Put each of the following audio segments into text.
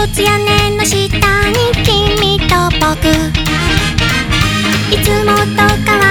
屋根の下に君と僕。いつもと変わ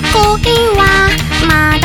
恋はま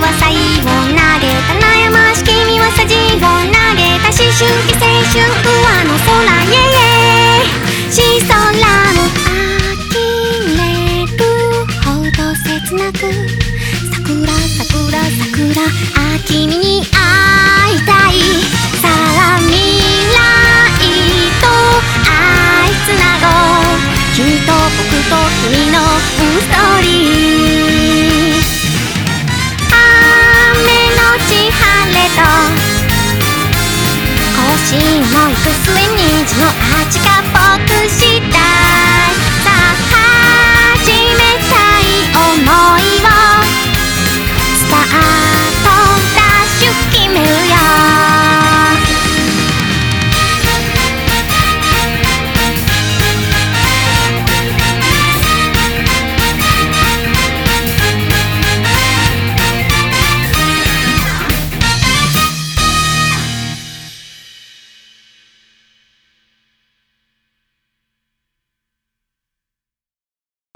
なは才を投げた悩まし君はさじを投げた思春期青春上の空イエイエイシーソーラムれるほど切なく